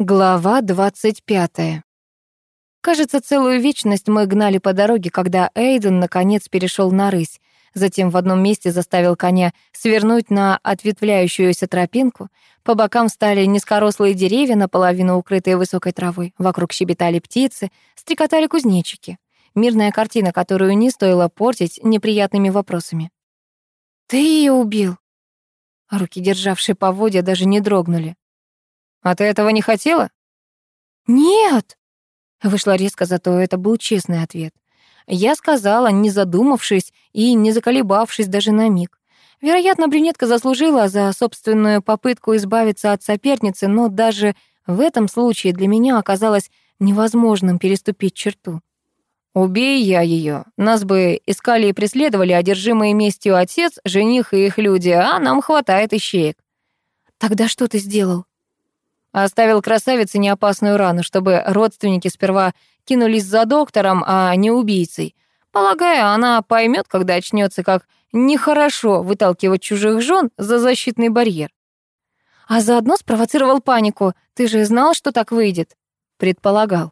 Глава 25. Кажется, целую вечность мы гнали по дороге, когда Эйден наконец перешел на рысь. Затем в одном месте заставил коня свернуть на ответвляющуюся тропинку. По бокам стали низкорослые деревья, наполовину укрытые высокой травой. Вокруг щебетали птицы, стрекотали кузнечики. Мирная картина, которую не стоило портить неприятными вопросами. «Ты ее убил?» Руки, державшие поводья, даже не дрогнули. А ты этого не хотела? Нет. Вышла резко, зато это был честный ответ. Я сказала, не задумавшись и не заколебавшись даже на миг. Вероятно, брюнетка заслужила за собственную попытку избавиться от соперницы, но даже в этом случае для меня оказалось невозможным переступить черту. Убей я ее, нас бы искали и преследовали одержимые местью отец, жених и их люди, а нам хватает ищеек. Тогда что ты сделал? Оставил красавице неопасную рану, чтобы родственники сперва кинулись за доктором, а не убийцей. Полагаю, она поймет, когда очнется, как нехорошо выталкивать чужих жен за защитный барьер. А заодно спровоцировал панику. Ты же знал, что так выйдет? Предполагал.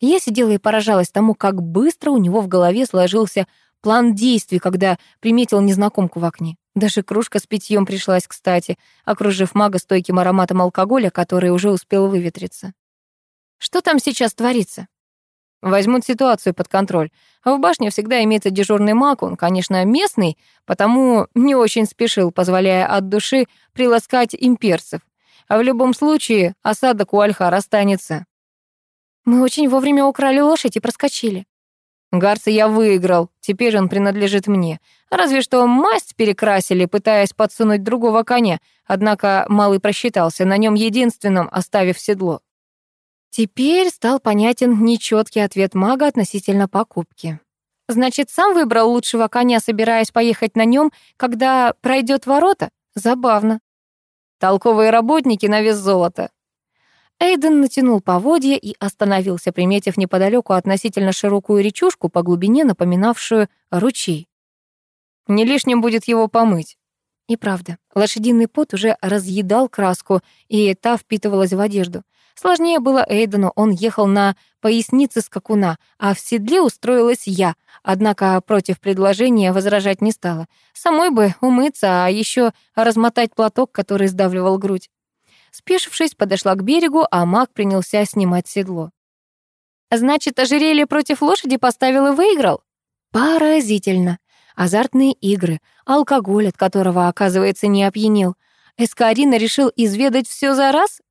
Я сидела и поражалась тому, как быстро у него в голове сложился план действий, когда приметил незнакомку в окне. Даже кружка с питьем пришлась кстати, окружив мага стойким ароматом алкоголя, который уже успел выветриться. Что там сейчас творится? Возьмут ситуацию под контроль. В башне всегда имеется дежурный маг, он, конечно, местный, потому не очень спешил, позволяя от души приласкать имперцев. А в любом случае осадок у Альхара останется. Мы очень вовремя украли лошадь и проскочили. Гарца я выиграл, теперь он принадлежит мне. Разве что масть перекрасили, пытаясь подсунуть другого коня, однако малый просчитался, на нем единственном оставив седло. Теперь стал понятен нечеткий ответ мага относительно покупки. Значит, сам выбрал лучшего коня, собираясь поехать на нем, когда пройдет ворота? Забавно. Толковые работники на вес золота. Эйден натянул поводья и остановился, приметив неподалеку относительно широкую речушку по глубине, напоминавшую ручей. Не лишним будет его помыть. И правда, лошадиный пот уже разъедал краску, и та впитывалась в одежду. Сложнее было Эйдену, он ехал на пояснице скакуна, а в седле устроилась я, однако против предложения возражать не стала. Самой бы умыться, а еще размотать платок, который сдавливал грудь. Спешившись, подошла к берегу, а маг принялся снимать седло. «Значит, ожерелье против лошади поставил и выиграл?» «Поразительно. Азартные игры, алкоголь, от которого, оказывается, не опьянел. Эскарина решил изведать все за раз?»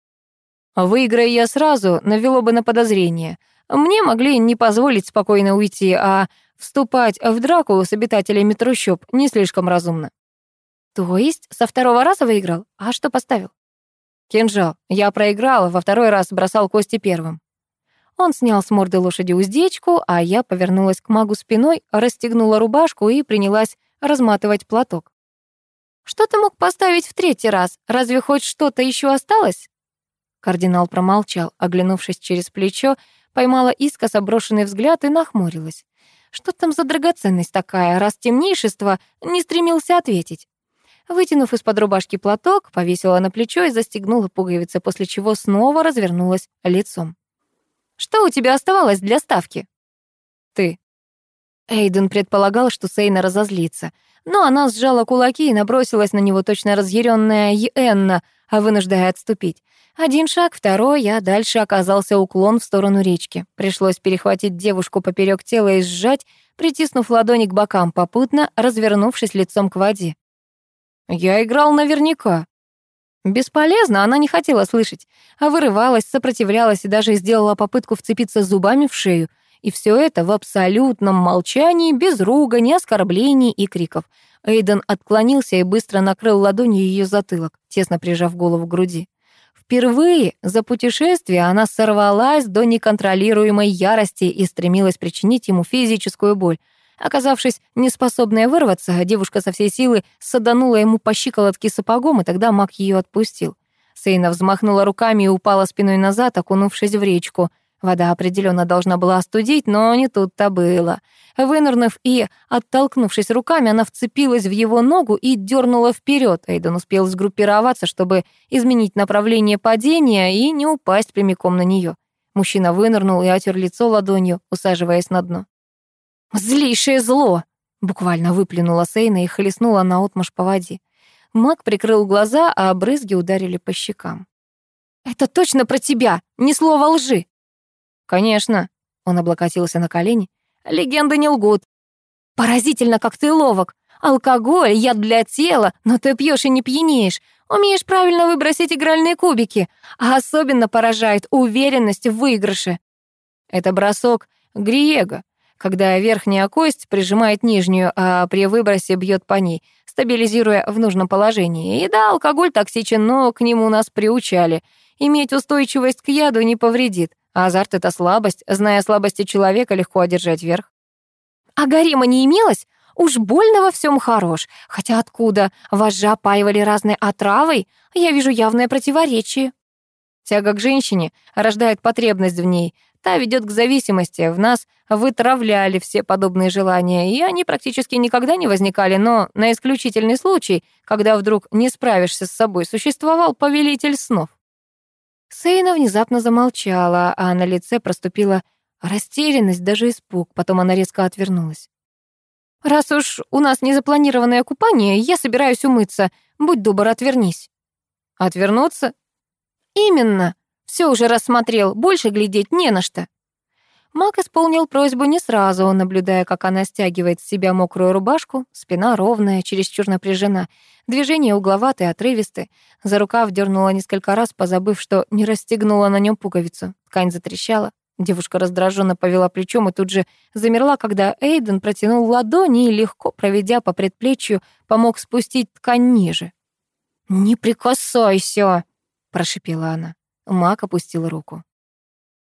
«Выиграя я сразу, навело бы на подозрение. Мне могли не позволить спокойно уйти, а вступать в драку с обитателями трущоб не слишком разумно». «То есть со второго раза выиграл? А что поставил?» Кинжал. Я проиграл, во второй раз бросал кости первым. Он снял с морды лошади уздечку, а я повернулась к магу спиной, расстегнула рубашку и принялась разматывать платок. «Что ты мог поставить в третий раз? Разве хоть что-то еще осталось?» Кардинал промолчал, оглянувшись через плечо, поймала искоса брошенный взгляд и нахмурилась. Что там за драгоценность такая, раз темнейшество не стремился ответить? Вытянув из-под рубашки платок, повесила на плечо и застегнула пуговицы, после чего снова развернулась лицом. «Что у тебя оставалось для ставки?» «Ты». Эйден предполагал, что Сейна разозлится, но она сжала кулаки и набросилась на него точно разъяренная Йенна, а вынуждая отступить. Один шаг, второй, а дальше оказался уклон в сторону речки. Пришлось перехватить девушку поперек тела и сжать, притиснув ладони к бокам, попутно развернувшись лицом к воде. Я играл наверняка. Бесполезно, она не хотела слышать, а вырывалась, сопротивлялась и даже сделала попытку вцепиться зубами в шею. И все это в абсолютном молчании, без ругани, оскорблений и криков. Эйден отклонился и быстро накрыл ладонью ее затылок, тесно прижав голову к груди. Впервые за путешествие она сорвалась до неконтролируемой ярости и стремилась причинить ему физическую боль. Оказавшись неспособная вырваться, девушка со всей силы саданула ему по щиколотке сапогом, и тогда маг ее отпустил. Сейна взмахнула руками и упала спиной назад, окунувшись в речку. Вода определенно должна была остудить, но не тут-то было. Вынырнув и оттолкнувшись руками, она вцепилась в его ногу и дернула вперед. Эйден успел сгруппироваться, чтобы изменить направление падения и не упасть прямиком на нее. Мужчина вынырнул и отер лицо ладонью, усаживаясь на дно. «Злейшее зло!» — буквально выплюнула Сейна и хлестнула наотмашь по воде. Маг прикрыл глаза, а брызги ударили по щекам. «Это точно про тебя! Ни слова лжи!» «Конечно», — он облокотился на колени. «Легенды не лгут». «Поразительно, как ты ловок. Алкоголь, яд для тела, но ты пьешь и не пьянеешь. Умеешь правильно выбросить игральные кубики. А особенно поражает уверенность в выигрыше». Это бросок Гриего, когда верхняя кость прижимает нижнюю, а при выбросе бьет по ней, стабилизируя в нужном положении. И да, алкоголь токсичен, но к нему нас приучали. Иметь устойчивость к яду не повредит. Азарт — это слабость. Зная слабости человека, легко одержать верх. А гарема не имелось? Уж больно во всем хорош. Хотя откуда? Вас же опаивали разной отравой. Я вижу явное противоречие. Тяга к женщине рождает потребность в ней. Та ведет к зависимости. В нас вытравляли все подобные желания, и они практически никогда не возникали, но на исключительный случай, когда вдруг не справишься с собой, существовал повелитель снов. Сейна внезапно замолчала, а на лице проступила растерянность, даже испуг. Потом она резко отвернулась. «Раз уж у нас незапланированное купание, я собираюсь умыться. Будь добр, отвернись». «Отвернуться?» «Именно. Все уже рассмотрел, больше глядеть не на что». Мак исполнил просьбу не сразу, наблюдая, как она стягивает с себя мокрую рубашку, спина ровная, чересчур напряжена, движения угловатые, отрывистые. За рукав дернула несколько раз, позабыв, что не расстегнула на нем пуговицу. Ткань затрещала. Девушка раздраженно повела плечом и тут же замерла, когда Эйден протянул ладони и, легко проведя по предплечью, помог спустить ткань ниже. «Не прикасайся!» — прошипела она. Мак опустил руку.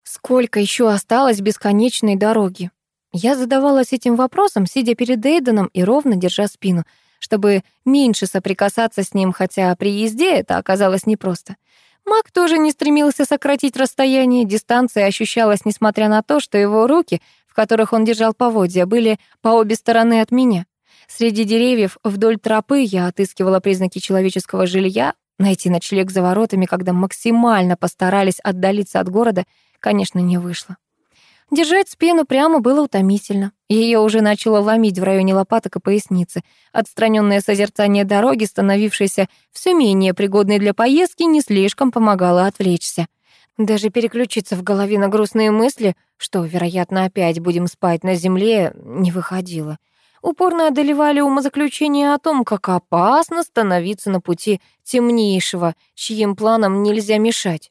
Сколько еще осталось бесконечной дороги? Я задавалась этим вопросом, сидя перед Эйденом и ровно держа спину, чтобы меньше соприкасаться с ним, хотя при езде это оказалось непросто. Мак тоже не стремился сократить расстояние, дистанция ощущалась, несмотря на то, что его руки, в которых он держал поводья, были по обе стороны от меня. Среди деревьев вдоль тропы я отыскивала признаки человеческого жилья, найти ночлег за воротами, когда максимально постарались отдалиться от города — конечно, не вышло. Держать спину прямо было утомительно. Ее уже начало ломить в районе лопаток и поясницы. Отстраненное созерцание дороги, становившееся все менее пригодной для поездки, не слишком помогало отвлечься. Даже переключиться в голове на грустные мысли, что, вероятно, опять будем спать на земле, не выходило. Упорно одолевали умозаключения о том, как опасно становиться на пути темнейшего, чьим планам нельзя мешать.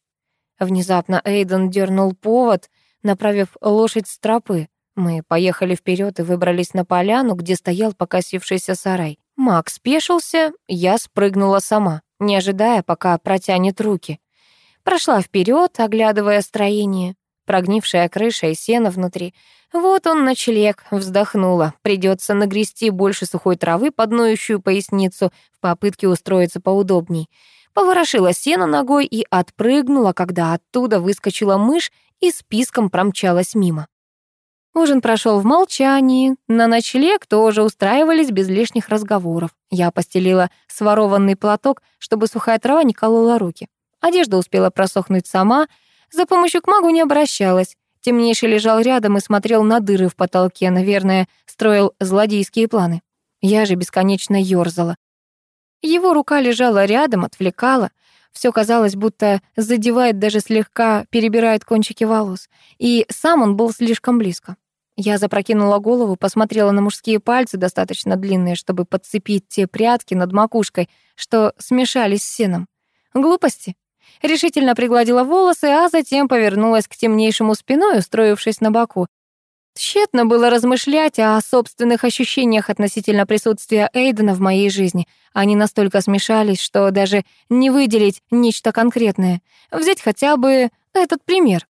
Внезапно Эйден дернул повод, направив лошадь с тропы. Мы поехали вперед и выбрались на поляну, где стоял покосившийся сарай. Макс спешился, я спрыгнула сама, не ожидая, пока протянет руки. Прошла вперед, оглядывая строение. Прогнившая крыша и сено внутри. Вот он, ночлег, вздохнула. Придется нагрести больше сухой травы под ноющую поясницу в попытке устроиться поудобней поворошила сено ногой и отпрыгнула, когда оттуда выскочила мышь и списком промчалась мимо. Ужин прошел в молчании, на ночлег тоже устраивались без лишних разговоров. Я постелила сворованный платок, чтобы сухая трава не колола руки. Одежда успела просохнуть сама, за помощью к магу не обращалась. Темнейший лежал рядом и смотрел на дыры в потолке, наверное, строил злодейские планы. Я же бесконечно ёрзала. Его рука лежала рядом, отвлекала. Все казалось, будто задевает, даже слегка перебирает кончики волос. И сам он был слишком близко. Я запрокинула голову, посмотрела на мужские пальцы, достаточно длинные, чтобы подцепить те прядки над макушкой, что смешались с сеном. Глупости. Решительно пригладила волосы, а затем повернулась к темнейшему спиной, устроившись на боку, Тщетно было размышлять о собственных ощущениях относительно присутствия Эйдена в моей жизни. Они настолько смешались, что даже не выделить нечто конкретное. Взять хотя бы этот пример.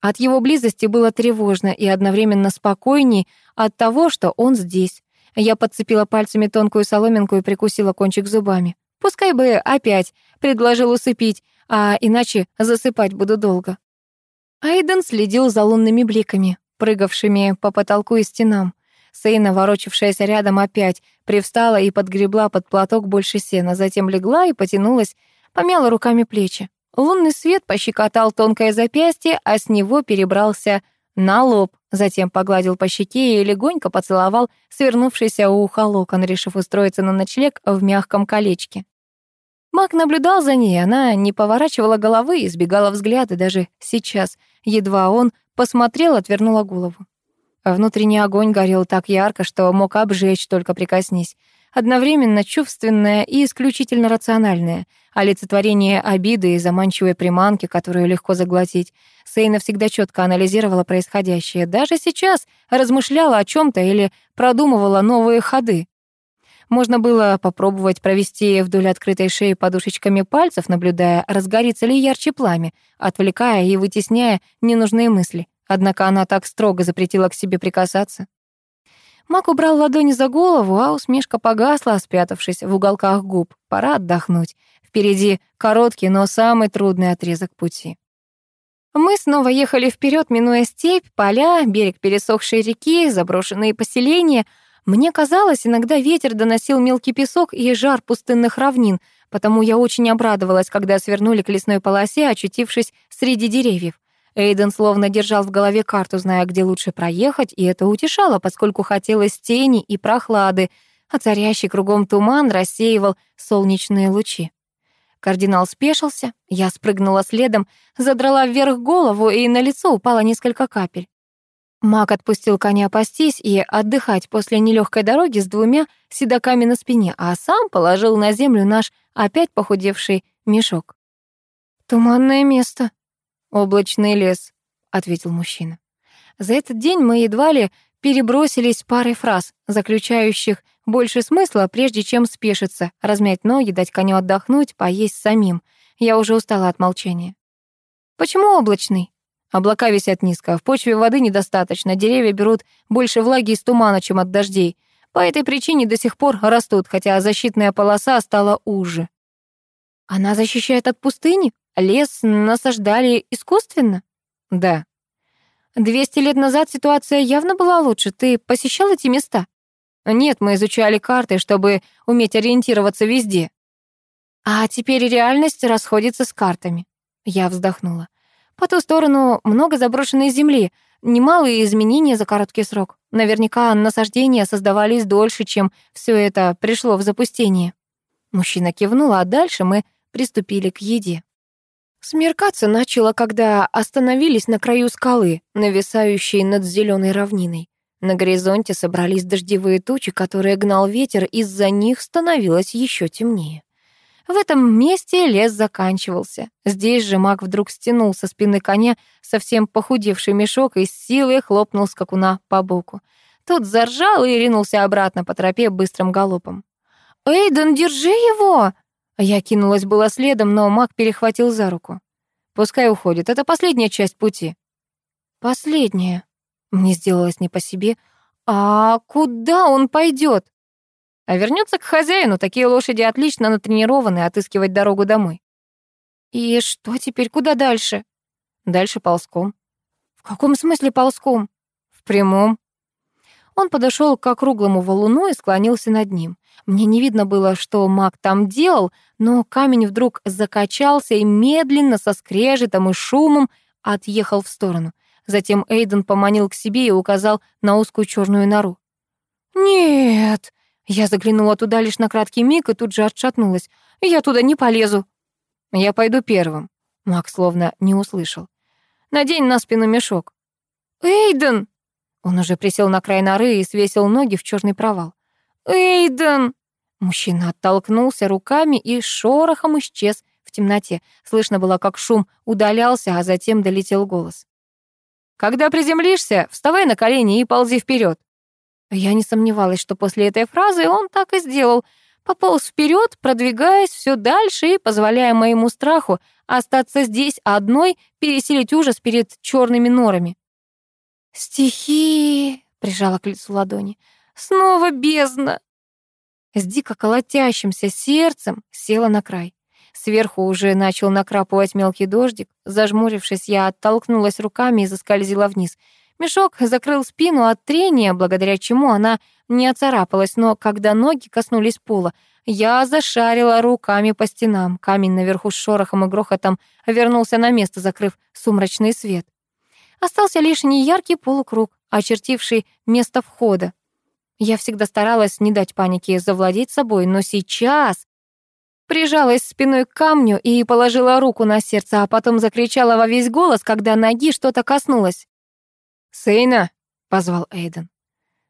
От его близости было тревожно и одновременно спокойней от того, что он здесь. Я подцепила пальцами тонкую соломинку и прикусила кончик зубами. Пускай бы опять предложил усыпить, а иначе засыпать буду долго. Айден следил за лунными бликами, прыгавшими по потолку и стенам. Сейна, ворочавшаяся рядом опять, привстала и подгребла под платок больше сена, затем легла и потянулась, помяла руками плечи. Лунный свет пощекотал тонкое запястье, а с него перебрался на лоб, затем погладил по щеке и легонько поцеловал свернувшийся у уха локон, решив устроиться на ночлег в мягком колечке. Мак наблюдал за ней, она не поворачивала головы, избегала взгляда даже сейчас. Едва он посмотрел, отвернула голову. Внутренний огонь горел так ярко, что мог обжечь, только прикоснись. Одновременно чувственное и исключительно рациональное. Олицетворение обиды и заманчивой приманки, которую легко заглотить. Сейна всегда четко анализировала происходящее. Даже сейчас размышляла о чем то или продумывала новые ходы. Можно было попробовать провести вдоль открытой шеи подушечками пальцев, наблюдая, разгорится ли ярче пламя, отвлекая и вытесняя ненужные мысли. Однако она так строго запретила к себе прикасаться. Мак убрал ладони за голову, а усмешка погасла, спрятавшись в уголках губ. Пора отдохнуть. Впереди короткий, но самый трудный отрезок пути. Мы снова ехали вперед, минуя степь, поля, берег пересохшей реки, заброшенные поселения. Мне казалось, иногда ветер доносил мелкий песок и жар пустынных равнин, потому я очень обрадовалась, когда свернули к лесной полосе, очутившись среди деревьев. Эйден словно держал в голове карту, зная, где лучше проехать, и это утешало, поскольку хотелось тени и прохлады, а царящий кругом туман рассеивал солнечные лучи. Кардинал спешился, я спрыгнула следом, задрала вверх голову, и на лицо упало несколько капель. Маг отпустил коня пастись и отдыхать после нелегкой дороги с двумя седоками на спине, а сам положил на землю наш опять похудевший мешок. «Туманное место», «Облачный лес», — ответил мужчина. За этот день мы едва ли перебросились парой фраз, заключающих больше смысла, прежде чем спешиться, размять ноги, дать коню отдохнуть, поесть самим. Я уже устала от молчания. «Почему облачный?» Облака висят низко, в почве воды недостаточно, деревья берут больше влаги из тумана, чем от дождей. По этой причине до сих пор растут, хотя защитная полоса стала уже. Она защищает от пустыни? Лес насаждали искусственно? Да. Двести лет назад ситуация явно была лучше. Ты посещал эти места? Нет, мы изучали карты, чтобы уметь ориентироваться везде. А теперь реальность расходится с картами. Я вздохнула. По ту сторону много заброшенной земли, немалые изменения за короткий срок. Наверняка насаждения создавались дольше, чем все это пришло в запустение. Мужчина кивнул, а дальше мы приступили к еде. Смеркаться начало, когда остановились на краю скалы, нависающей над зеленой равниной. На горизонте собрались дождевые тучи, которые гнал ветер, из-за них становилось еще темнее. В этом месте лес заканчивался. Здесь же маг вдруг стянул со спины коня совсем похудевший мешок и с силой хлопнул скакуна по боку. Тот заржал и ринулся обратно по тропе быстрым галопом. «Эйден, держи его!» Я кинулась было следом, но маг перехватил за руку. Пускай уходит, это последняя часть пути. Последняя. Мне сделалось не по себе. А куда он пойдет? А вернется к хозяину, такие лошади отлично натренированы отыскивать дорогу домой. И что теперь, куда дальше? Дальше ползком. В каком смысле ползком? В прямом. Он подошел к округлому валуну и склонился над ним. Мне не видно было, что маг там делал, но камень вдруг закачался и медленно, со скрежетом и шумом отъехал в сторону. Затем Эйден поманил к себе и указал на узкую черную нору. «Нет!» Я заглянула туда лишь на краткий миг и тут же отшатнулась. «Я туда не полезу!» «Я пойду первым», — Маг словно не услышал. «Надень на спину мешок». «Эйден!» Он уже присел на край норы и свесил ноги в черный провал. «Эйден!» Мужчина оттолкнулся руками и шорохом исчез в темноте. Слышно было, как шум удалялся, а затем долетел голос. «Когда приземлишься, вставай на колени и ползи вперед. Я не сомневалась, что после этой фразы он так и сделал. Пополз вперед, продвигаясь все дальше и позволяя моему страху остаться здесь одной, переселить ужас перед черными норами. «Стихи!» — прижала к лицу ладони. «Снова бездна!» С дико колотящимся сердцем села на край. Сверху уже начал накрапывать мелкий дождик. Зажмурившись, я оттолкнулась руками и заскользила вниз. Мешок закрыл спину от трения, благодаря чему она не оцарапалась, но когда ноги коснулись пола, я зашарила руками по стенам. Камень наверху с шорохом и грохотом вернулся на место, закрыв сумрачный свет. Остался лишь неяркий полукруг, очертивший место входа. Я всегда старалась не дать панике завладеть собой, но сейчас прижалась спиной к камню и положила руку на сердце, а потом закричала во весь голос, когда ноги что-то коснулось. «Сейна!» — позвал Эйден.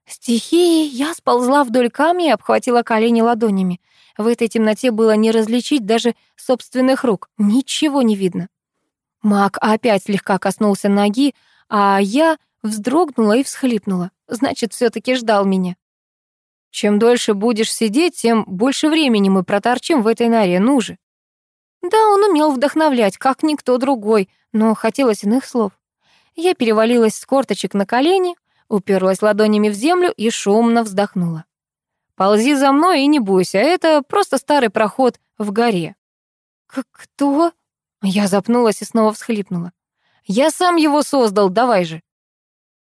Стихией я сползла вдоль камня и обхватила колени ладонями. В этой темноте было не различить даже собственных рук. Ничего не видно. Маг опять слегка коснулся ноги, а я вздрогнула и всхлипнула. Значит, все таки ждал меня. Чем дольше будешь сидеть, тем больше времени мы проторчим в этой норе, ну же. Да, он умел вдохновлять, как никто другой, но хотелось иных слов. Я перевалилась с корточек на колени, уперлась ладонями в землю и шумно вздохнула. «Ползи за мной и не бойся, это просто старый проход в горе». «Кто?» Я запнулась и снова всхлипнула. «Я сам его создал, давай же».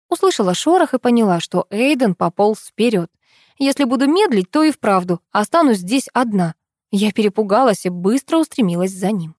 Услышала шорох и поняла, что Эйден пополз вперед. Если буду медлить, то и вправду останусь здесь одна. Я перепугалась и быстро устремилась за ним.